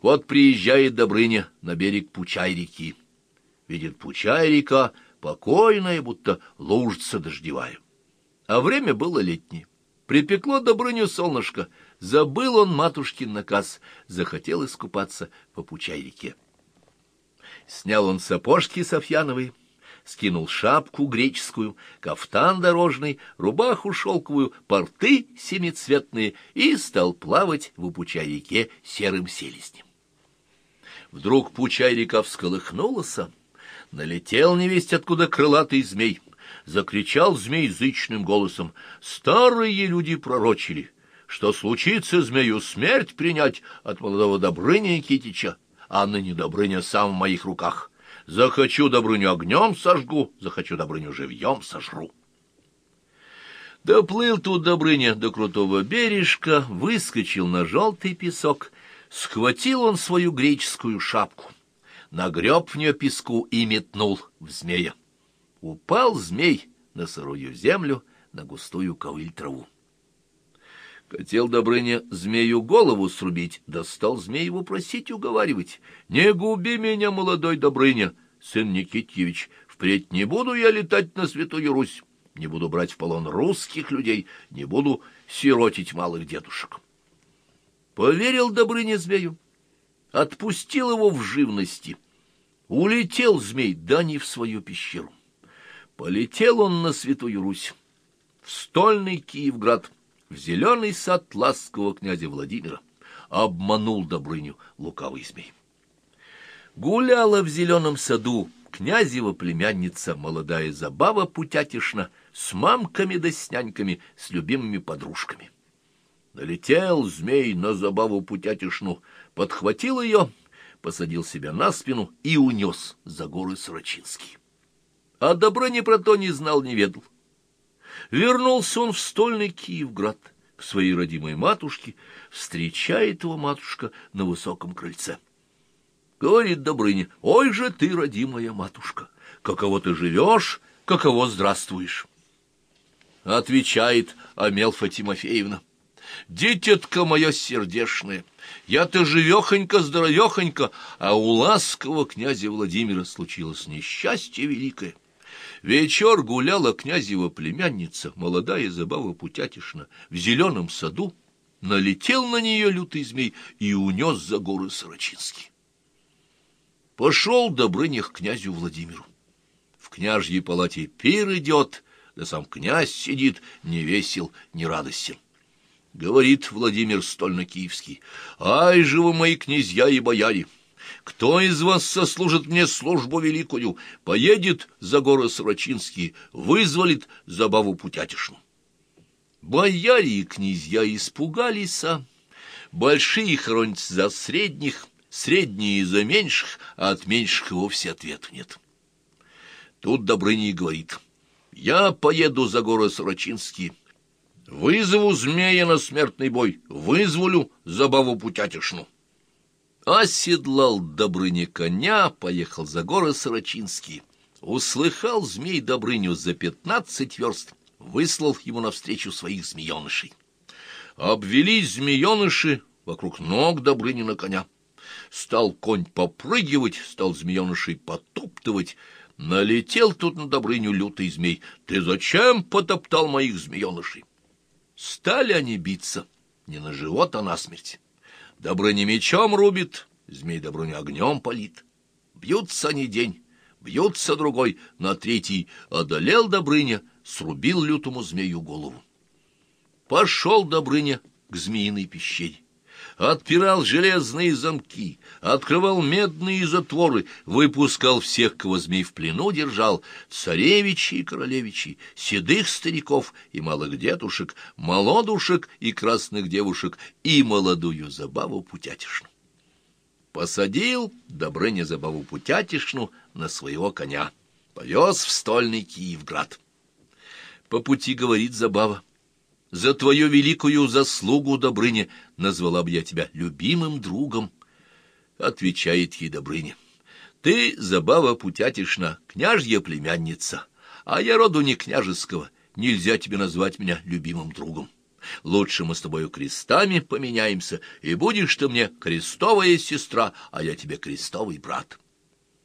Вот приезжает Добрыня на берег Пучай-реки. Видит Пучай-река, покойная, будто лужица дождевая. А время было летнее. Припекло Добрыню солнышко, забыл он матушкин наказ, захотел искупаться по Пучай-реке. Снял он сапожки софьяновые, скинул шапку греческую, кафтан дорожный, рубаху шелковую, порты семицветные и стал плавать в Пучай-реке серым селезнем. Вдруг Пучай-река всколыхнулась, налетел невесть откуда крылатый змей. Закричал змей зычным голосом. Старые люди пророчили, что случится змею смерть принять от молодого Добрыня Никитича, а ныне Добрыня сам в моих руках. Захочу Добрыню огнем сожгу, захочу Добрыню живьем сожру. Доплыл тут Добрыня до крутого бережка, выскочил на желтый песок, схватил он свою греческую шапку, нагреб в нее песку и метнул в змея. Упал змей на сырую землю, на густую ковыль траву. Хотел Добрыня змею голову срубить, да стал змей его просить уговаривать. «Не губи меня, молодой Добрыня, сын Никитьевич, впредь не буду я летать на Святую Русь, не буду брать в полон русских людей, не буду сиротить малых дедушек». Поверил Добрыня змею, отпустил его в живности. Улетел змей, да не в свою пещеру. Полетел он на Святую Русь, в стольный Киевград — в зеленый сад ласкового князя Владимира обманул Добрыню лукавый змей. Гуляла в зеленом саду князева племянница, молодая забава путятишна, с мамками да с няньками, с любимыми подружками. Налетел змей на забаву путятишну, подхватил ее, посадил себя на спину и унес за горы Сорочинские. А Добрыня про то не знал, не ведал. Вернулся он в стольный Киевград к своей родимой матушке, встречает его матушка на высоком крыльце. Говорит Добрыня, ой же ты, родимая матушка, каково ты живешь, каково здравствуешь. Отвечает Амелфа Тимофеевна, дитятка моя сердешная, я-то живехонько-здоровехонько, а у ласкового князя Владимира случилось несчастье великое. Вечер гуляла князева племянница, молодая забава Путятишна, в зеленом саду, налетел на нее лютый змей и унес за горы Сорочинский. Пошел Добрыня к князю Владимиру. В княжьей палате пир идет, да сам князь сидит, не весел, не радостен. Говорит Владимир Стольно-Киевский, «Ай же вы, мои князья и бояре!» Кто из вас сослужит мне службу великую, поедет за горы Сорочинские, вызволит забаву путятишну? Бояре и князья испугались, а большие хоронят за средних, средние за меньших, а от меньших и вовсе ответа нет. Тут Добрыня говорит, я поеду за горы Сорочинские, вызову змея на смертный бой, вызволю забаву путятишну. Оседлал Добрыня коня, поехал за горы Сорочинские. Услыхал змей Добрыню за пятнадцать верст, выслал ему навстречу своих змеенышей. Обвелись змееныши вокруг ног Добрынина коня. Стал конь попрыгивать, стал змеенышей потоптывать. Налетел тут на Добрыню лютый змей. «Ты зачем потоптал моих змеенышей?» Стали они биться, не на живот, а на смерть. Добрыня мечом рубит, змей Добрыня огнем палит. Бьются они день, бьются другой, на третий одолел Добрыня, срубил лютому змею голову. Пошел Добрыня к змеиной пещере отпирал железные замки, открывал медные затворы, выпускал всех, кого змей в плену держал, царевичей и королевичей, седых стариков и малых дедушек, молодушек и красных девушек и молодую забаву путятишну. Посадил Добрыня забаву путятишну на своего коня, повез в стольный Киевград. По пути говорит забава, за твою великую заслугу, Добрыня, назвала бы я тебя любимым другом. Отвечает ей Добрыня. Ты, забава путятишна, княжья племянница, а я роду не княжеского, нельзя тебе назвать меня любимым другом. Лучше мы с тобою крестами поменяемся, и будешь ты мне крестовая сестра, а я тебе крестовый брат».